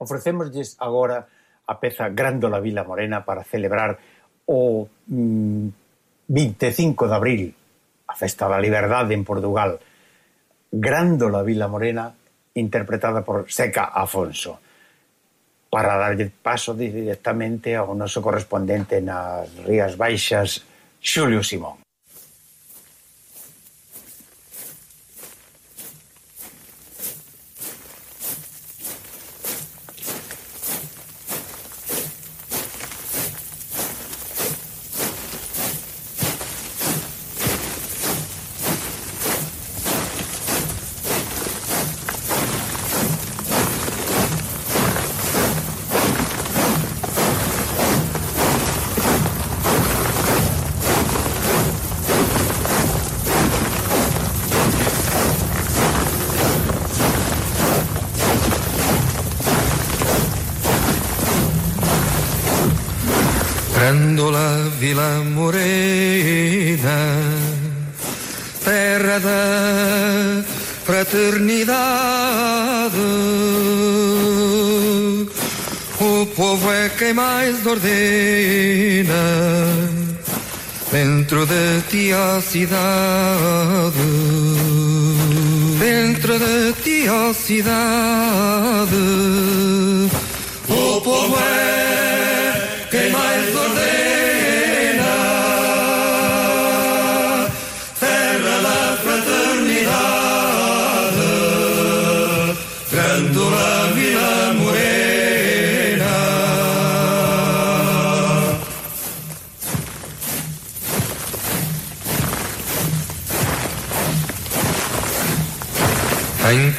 Ofrecémoslles agora a peza Grándola Vila Morena para celebrar o mm, 25 de abril a Festa da Liberdade en Portugal. Grándola Vila Morena interpretada por Seca Afonso para darlle paso directamente ao noso correspondente nas Rías Baixas, Xulio Simón. desordena dentro de ti a cidade dentro de ti a cidade o oh, povo é quem mais ordena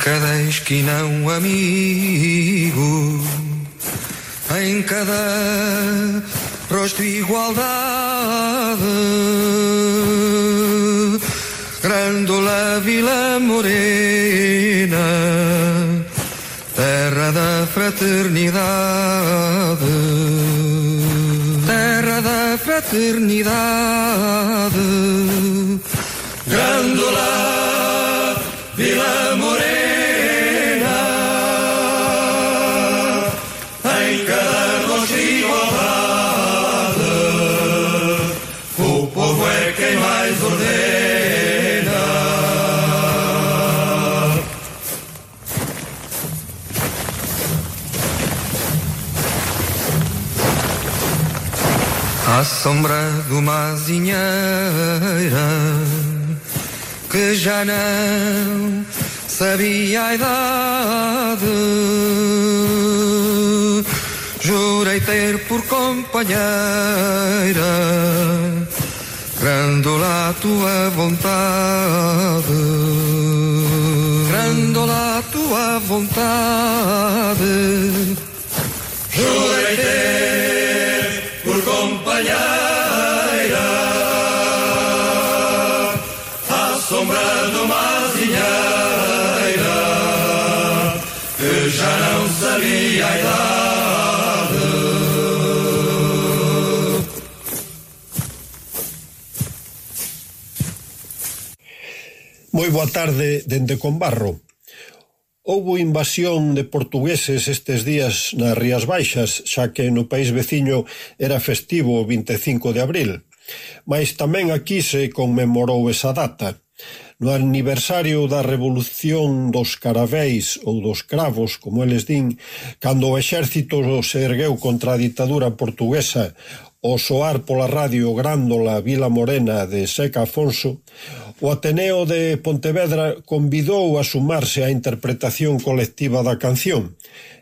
cada esquina un amigo, em cada rosto igualdade. Grândola Vila Morena, terra da fraternidade, terra da fraternidade À sombra do Mazinheira que já não sabia a idade. Jurei ter por companheira, grandola a tua vontade, grandola a tua vontade. Sombra de uma azinheira que já não sabia a idade. Moi boa tarde dende Combarro. Houbo invasión de portugueses estes días nas Rías Baixas, xa que no país veciño era festivo o 25 de abril. Mais tamén aquí se conmemorou esa data. No aniversario da revolución dos caravéis ou dos cravos, como eles din, cando o exército se ergueu contra a ditadura portuguesa, o soar pola radio Grándola Vila Morena de Seca Afonso, O Ateneo de Pontevedra convidou a sumarse á interpretación colectiva da canción.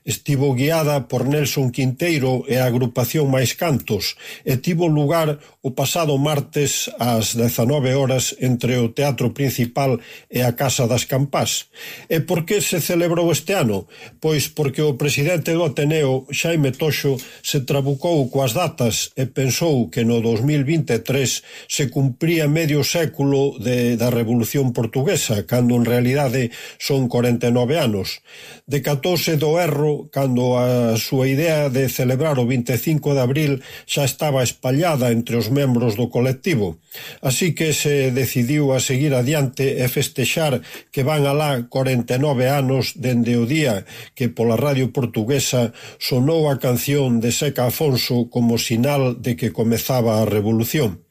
Estivo guiada por Nelson Quinteiro e a agrupación Mais Cantos e tivo lugar o pasado martes ás 19 horas entre o Teatro Principal e a Casa das Campás. E por que se celebrou este ano? Pois porque o presidente do Ateneo, Xaime Toxo, se trabucou coas datas e pensou que no 2023 se cumpría medio século de de, da Revolución Portuguesa, cando en realidade son 49 anos. Decatouse do erro cando a súa idea de celebrar o 25 de abril xa estaba espallada entre os membros do colectivo. Así que se decidiu a seguir adiante e festexar que van alá 49 anos dende o día que pola radio portuguesa sonou a canción de Seca Afonso como sinal de que comezaba a revolución.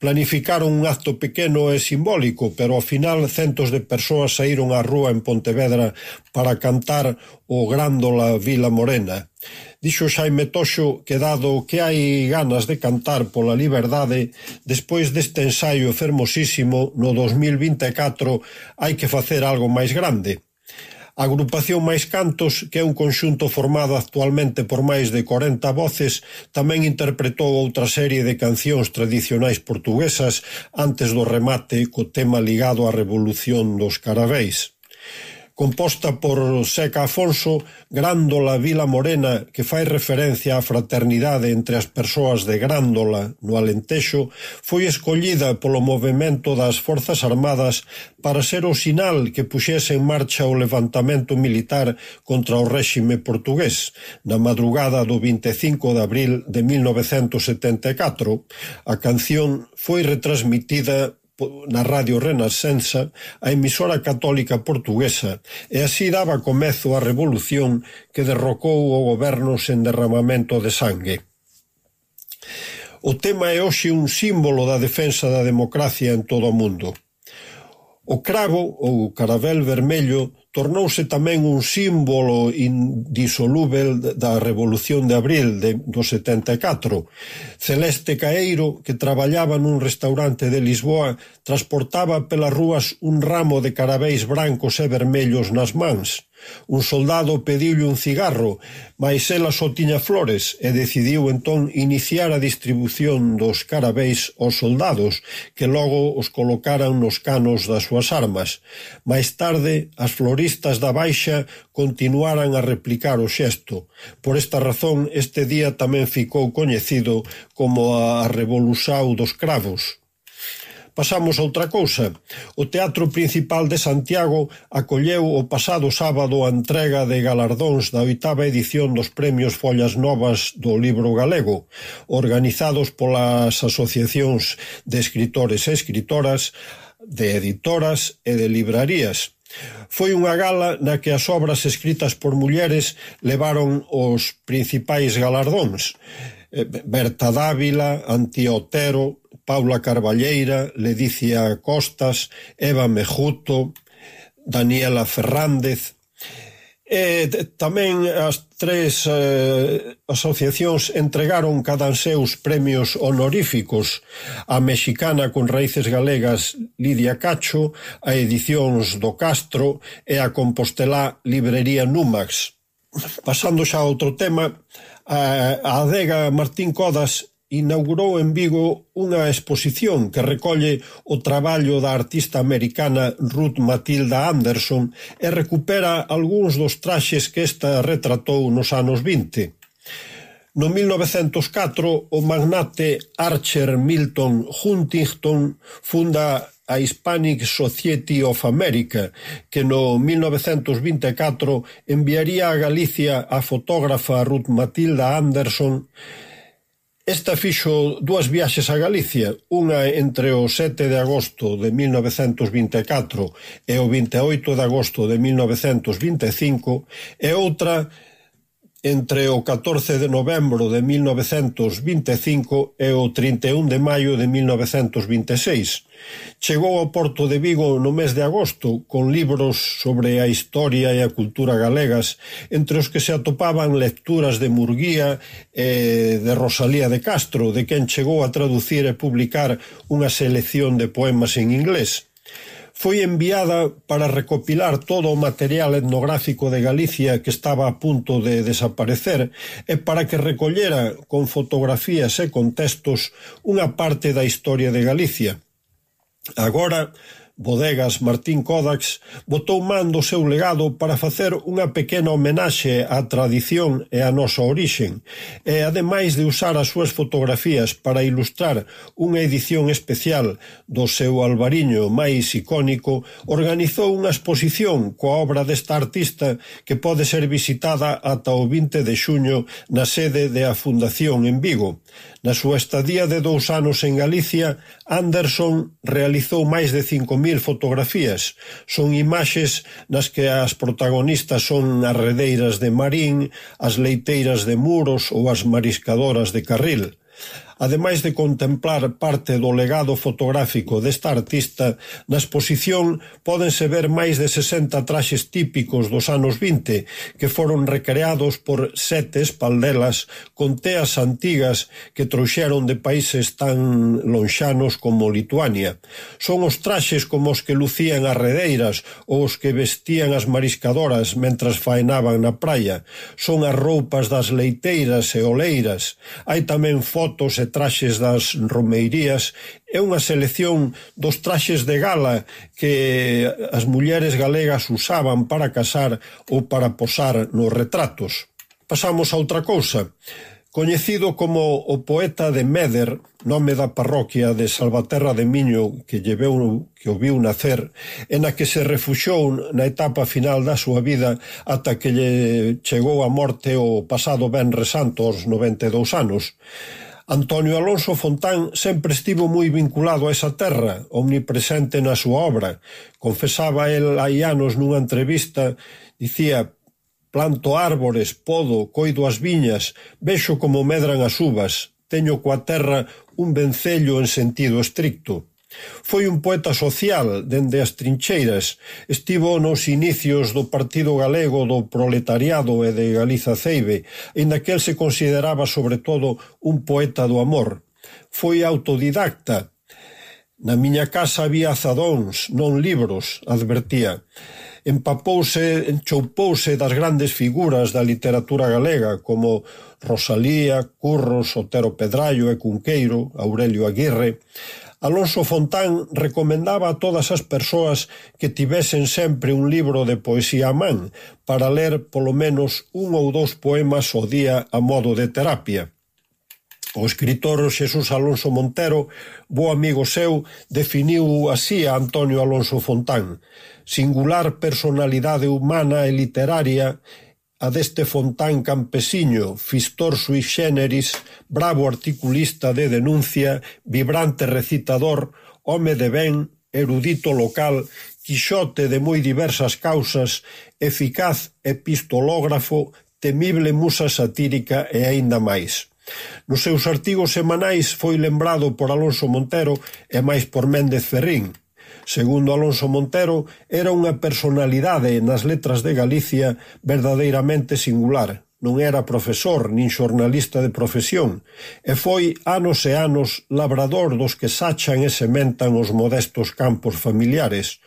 Planificaron un acto pequeno e simbólico, pero ao final centos de persoas saíron á rúa en Pontevedra para cantar o Grándola Vila Morena. Dixo Xaime Toxo que dado que hai ganas de cantar pola liberdade, despois deste ensaio fermosísimo no 2024 hai que facer algo máis grande. A agrupación Máis Cantos, que é un conxunto formado actualmente por máis de 40 voces, tamén interpretou outra serie de cancións tradicionais portuguesas antes do remate co tema ligado á revolución dos carabéis composta por Seca Afonso, Grándola Vila Morena, que fai referencia á fraternidade entre as persoas de Grándola, no Alentexo, foi escollida polo movimento das Forzas Armadas para ser o sinal que puxese en marcha o levantamento militar contra o réxime portugués, na madrugada do 25 de abril de 1974. A canción foi retransmitida na Radio Renascença a emisora católica portuguesa e así daba comezo a revolución que derrocou o goberno sen derramamento de sangue. O tema é hoxe un símbolo da defensa da democracia en todo o mundo. O cravo ou carabel vermello tornouse tamén un símbolo indisolúbel da Revolución de Abril de, do 74. Celeste Caeiro, que traballaba nun restaurante de Lisboa, transportaba pelas rúas un ramo de carabéis brancos e vermellos nas mans. Un soldado pediulle un cigarro, mais ela só tiña flores e decidiu entón iniciar a distribución dos carabéis aos soldados, que logo os colocaran nos canos das súas armas. Mais tarde, as floristas da Baixa continuaran a replicar o xesto. Por esta razón, este día tamén ficou coñecido como a Revolução dos Cravos. Pasamos a outra cousa. O Teatro Principal de Santiago acolleu o pasado sábado a entrega de galardóns da oitava edición dos Premios Follas Novas do Libro Galego, organizados polas asociacións de escritores e escritoras, de editoras e de librarías. Foi unha gala na que as obras escritas por mulleres levaron os principais galardóns. Eh, Berta Dávila, Antiotero, Paula Carballeira, Ledicia Costas, Eva Mejuto, Daniela Ferrández. E tamén as tres eh, asociacións entregaron cada seus premios honoríficos a mexicana con raíces galegas Lidia Cacho, a edicións do Castro e a Compostelá Librería Numax. Pasando xa a outro tema, a adega Martín Codas inaugurou en Vigo unha exposición que recolle o traballo da artista americana Ruth Matilda Anderson e recupera algúns dos traxes que esta retratou nos anos 20. No 1904, o magnate Archer Milton Huntington funda a Hispanic Society of America, que no 1924 enviaría a Galicia a fotógrafa Ruth Matilda Anderson Esta fixo dúas viaxes a Galicia, unha entre o 7 de agosto de 1924 e o 28 de agosto de 1925 e outra entre o 14 de novembro de 1925 e o 31 de maio de 1926. Chegou ao Porto de Vigo no mes de agosto con libros sobre a historia e a cultura galegas, entre os que se atopaban lecturas de Murguía e de Rosalía de Castro, de quen chegou a traducir e publicar unha selección de poemas en inglés foi enviada para recopilar todo o material etnográfico de Galicia que estaba a punto de desaparecer e para que recollera con fotografías e contextos unha parte da historia de Galicia. Agora, Bodegas Martín Codax botou man do seu legado para facer unha pequena homenaxe á tradición e á nosa orixen, e ademais de usar as súas fotografías para ilustrar unha edición especial do seu albariño máis icónico, organizou unha exposición coa obra desta artista que pode ser visitada ata o 20 de xuño na sede da Fundación en Vigo. Na súa estadía de dous anos en Galicia, Anderson realizou máis de cinco mil fotografías. Son imaxes nas que as protagonistas son as redeiras de Marín, as leiteiras de Muros ou as mariscadoras de Carril ademais de contemplar parte do legado fotográfico desta artista, na exposición pódense ver máis de 60 traxes típicos dos anos 20 que foron recreados por sete espaldelas con teas antigas que trouxeron de países tan lonxanos como Lituania. Son os traxes como os que lucían as redeiras ou os que vestían as mariscadoras mentras faenaban na praia. Son as roupas das leiteiras e oleiras. Hai tamén fotos e traxes das romeirías, é unha selección dos traxes de gala que as mulleres galegas usaban para casar ou para posar nos retratos. Pasamos a outra cousa. Coñecido como o poeta de Meder, nome da parroquia de Salvaterra de Miño que lleveu que o viu nacer, en a que se refuxou na etapa final da súa vida ata que lle chegou a morte o pasado Benre Santo aos 92 anos. Antonio Alonso Fontán sempre estivo moi vinculado a esa terra, omnipresente na súa obra. Confesaba el hai anos nunha entrevista, dicía Planto árbores, podo, coido as viñas, vexo como medran as uvas, teño coa terra un vencello en sentido estricto. Foi un poeta social dende as trincheiras. Estivo nos inicios do Partido Galego do Proletariado e de Galiza Ceibe, en aquel se consideraba sobre todo un poeta do amor. Foi autodidacta. Na miña casa había azadóns, non libros, advertía. Empapouse, enchoupouse das grandes figuras da literatura galega como Rosalía, Curros, Otero Pedrallo e Cunqueiro, Aurelio Aguirre Alonso Fontán recomendaba a todas as persoas que tivesen sempre un libro de poesía a man para ler polo menos un ou dous poemas ao día a modo de terapia. O escritor Xesús Alonso Montero, bo amigo seu, definiu así a Antonio Alonso Fontán, singular personalidade humana e literaria a deste Fontán campesiño, fistor sui generis, bravo articulista de denuncia, vibrante recitador, home de ben, erudito local, quixote de moi diversas causas, eficaz epistológrafo, temible musa satírica e aínda máis. Nos seus artigos semanais foi lembrado por Alonso Montero e máis por Méndez Ferrín, Segundo Alonso Montero, era unha personalidade nas letras de Galicia verdadeiramente singular. Non era profesor nin xornalista de profesión e foi anos e anos labrador dos que sachan e sementan os modestos campos familiares,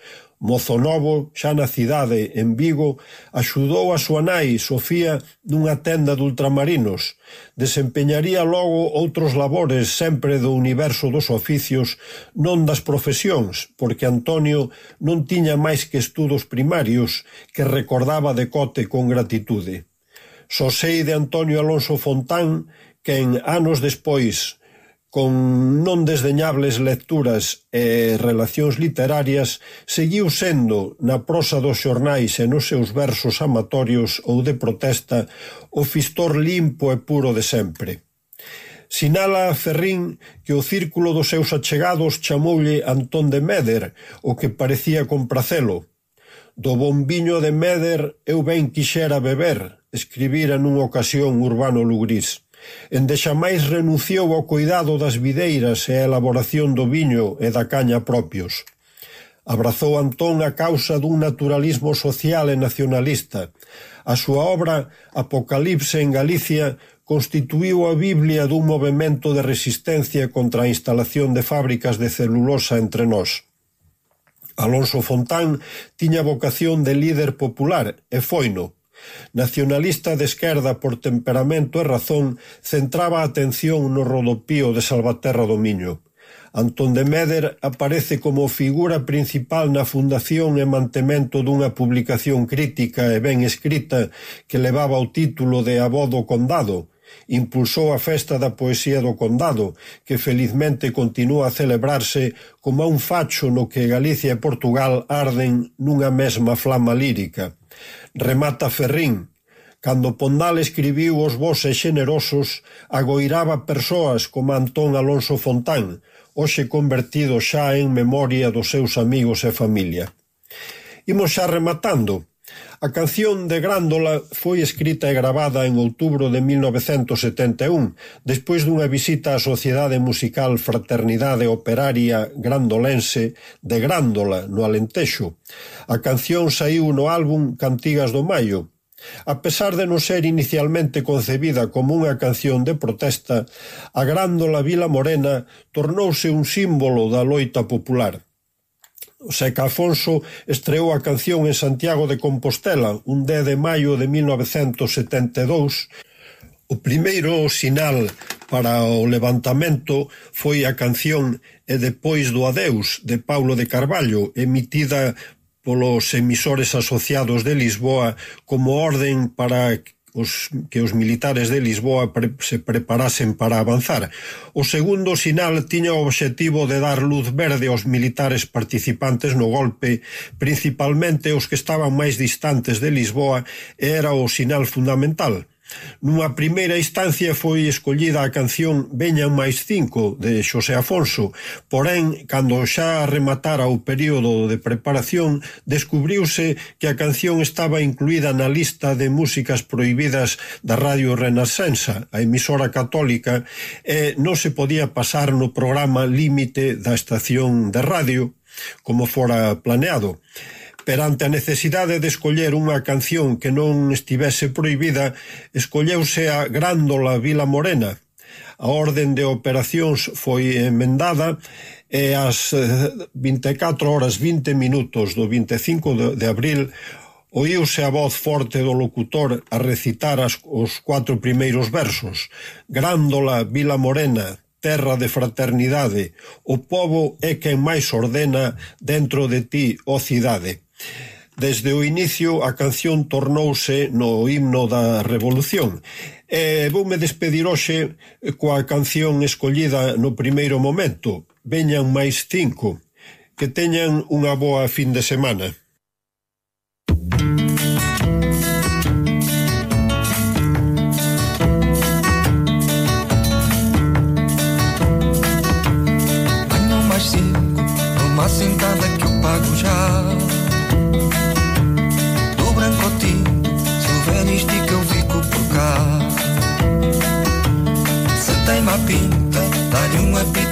mozo novo xa na cidade, en Vigo, axudou a súa nai, Sofía, nunha tenda de ultramarinos. Desempeñaría logo outros labores sempre do universo dos oficios, non das profesións, porque Antonio non tiña máis que estudos primarios que recordaba de cote con gratitude. Sosei de Antonio Alonso Fontán, que en anos despois, con non desdeñables lecturas e relacións literarias, seguiu sendo, na prosa dos xornais e nos seus versos amatorios ou de protesta, o fistor limpo e puro de sempre. Sinala a Ferrín que o círculo dos seus achegados chamoulle Antón de Meder, o que parecía compracelo. Do bombiño de Meder eu ben quixera beber, escribira nunha ocasión Urbano Lugrís. Ende xa máis renunciou ao cuidado das videiras e a elaboración do viño e da caña propios. Abrazou Antón a causa dun naturalismo social e nacionalista. A súa obra Apocalipse en Galicia constituíu a Biblia dun movimento de resistencia contra a instalación de fábricas de celulosa entre nós. Alonso Fontán tiña vocación de líder popular e foino, Nacionalista de esquerda por temperamento e razón, centraba a atención no rodopío de Salvaterra do Miño. Antón de Meder aparece como figura principal na fundación e mantemento dunha publicación crítica e ben escrita que levaba o título de Abodo Condado, impulsou a Festa da Poesía do Condado, que felizmente continúa a celebrarse como un facho no que Galicia e Portugal arden nunha mesma flama lírica. Remata Ferrín, Cando Pondal escribiu os voces xenerosos, agoiraba persoas como Antón Alonso Fontán, hoxe convertido xa en memoria dos seus amigos e familia. Imos xa rematando. A canción de Grándola foi escrita e gravada en outubro de 1971, despois dunha visita á Sociedade Musical Fraternidade Operaria Grandolense de Grándola, no Alentexo. A canción saiu no álbum Cantigas do Maio, A pesar de non ser inicialmente concebida como unha canción de protesta, a grándola Vila Morena tornouse un símbolo da loita popular. Seca Afonso estreou a canción en Santiago de Compostela un 10 de maio de 1972. O primeiro sinal para o levantamento foi a canción E depois do adeus de Paulo de Carballo, emitida polos emisores asociados de Lisboa como orden para os, que os militares de Lisboa pre, se preparasen para avanzar. O segundo sinal tiña o obxectivo de dar luz verde aos militares participantes no golpe, principalmente os que estaban máis distantes de Lisboa, e era o sinal fundamental. Nunha primeira instancia foi escollida a canción Veñan máis cinco de Xosé Afonso, porén, cando xa rematara o período de preparación, descubriuse que a canción estaba incluída na lista de músicas prohibidas da Radio Renascença, a emisora católica, e non se podía pasar no programa límite da estación de radio, como fora planeado. Perante a necesidade de escoller unha canción que non estivese prohibida, escolleuse a Grándola Vila Morena. A orden de operacións foi emendada e ás eh, 24 horas 20 minutos do 25 de abril oíuse a voz forte do locutor a recitar as, os cuatro primeiros versos. Grándola, Vila Morena, terra de fraternidade, o povo é quen máis ordena dentro de ti, ó cidade. Desde o inicio a canción tornouse no himno da revolución e voume despedir hoxe coa canción escollida no primeiro momento, Veñan máis cinco, que teñan unha boa fin de semana. uma pinta, dá-lhe uma pinta.